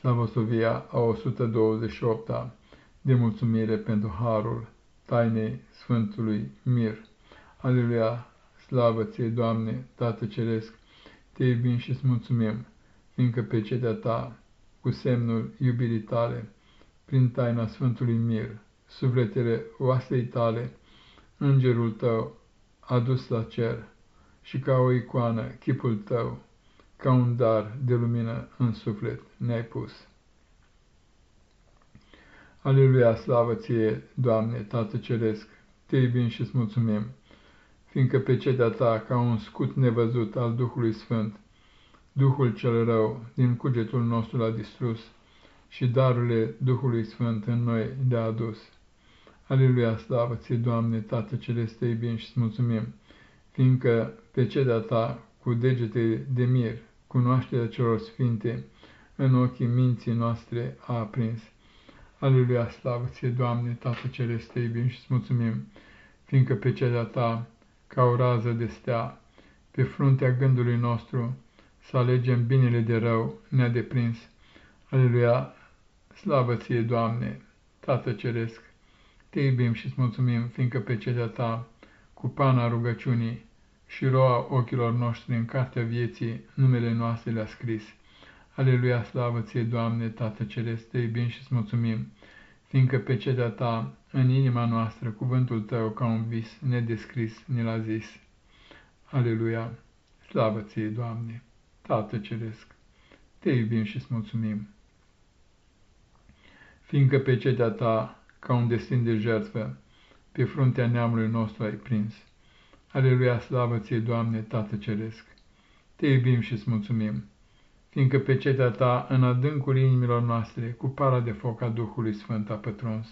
Slavosovia a 128-a de mulțumire pentru harul tainei Sfântului Mir. Aleluia, slavă ție, Doamne, Tată Ceresc, te iubim și îți mulțumim, fiindcă pe cetea ta, cu semnul iubirii tale, prin taina Sfântului Mir, sufletele oasei tale, îngerul tău a dus la cer și ca o icoană chipul tău, ca un dar de lumină în suflet ne-ai pus. Aleluia, slavă ție, Doamne, Tată Ceresc, te iubim și îți mulțumim, fiindcă pe cetea ta, ca un scut nevăzut al Duhului Sfânt, Duhul cel rău din cugetul nostru l-a distrus și darurile Duhului Sfânt în noi le-a adus. Aleluia, slavă ție, Doamne, Tată Celeste, te iubim și îți mulțumim, fiindcă pe cetea ta, cu degete de mir, cunoașterea celor sfinte, în ochii minții noastre a aprins. Aleluia, slavă ție, Doamne, Tată Celeste, te iubim și îți mulțumim, fiindcă pe cetea ta, ca o rază de stea, pe fruntea gândului nostru, să alegem binele de rău, ne-a deprins. Aleluia, slavă ție, Doamne, Tată Ceresc, te iubim și îți mulțumim, fiindcă pe cetea ta, cu pana rugăciunii și roa ochilor noștri în cartea vieții, numele noastre le-a scris. Aleluia, slavă ție, Doamne, Tată Ceresc, te iubim și îți mulțumim, fiindcă pe cetea ta, în inima noastră, cuvântul tău, ca un vis nedescris, ne l-a zis. Aleluia, slavă ție, Doamne, Tată Ceresc, te iubim și îți mulțumim, fiindcă pe cetea ta, ca un destin de jertfă, pe fruntea neamului nostru ai prins. Aleluia, slavă ție, Doamne, Tată Ceresc! Te iubim și îți mulțumim, fiindcă pe cetea ta, în adâncul inimilor noastre, cu para de foc a Duhului Sfânt a pătruns.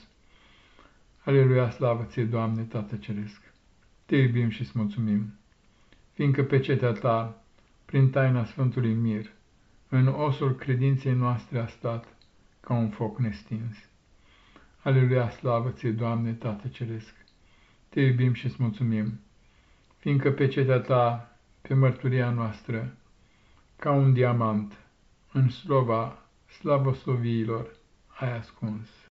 Aleluia, slavă ție, Doamne, Tată Ceresc! Te iubim și îți mulțumim, fiindcă pe cetea ta, prin taina Sfântului Mir, în osul credinței noastre a stat ca un foc nestins. Aleluia, slavă ție, Doamne, Tată Ceresc! Te iubim și îți mulțumim, fiindcă pe cetea ta, pe mărturia noastră, ca un diamant, în slova slavosloviilor ai ascuns.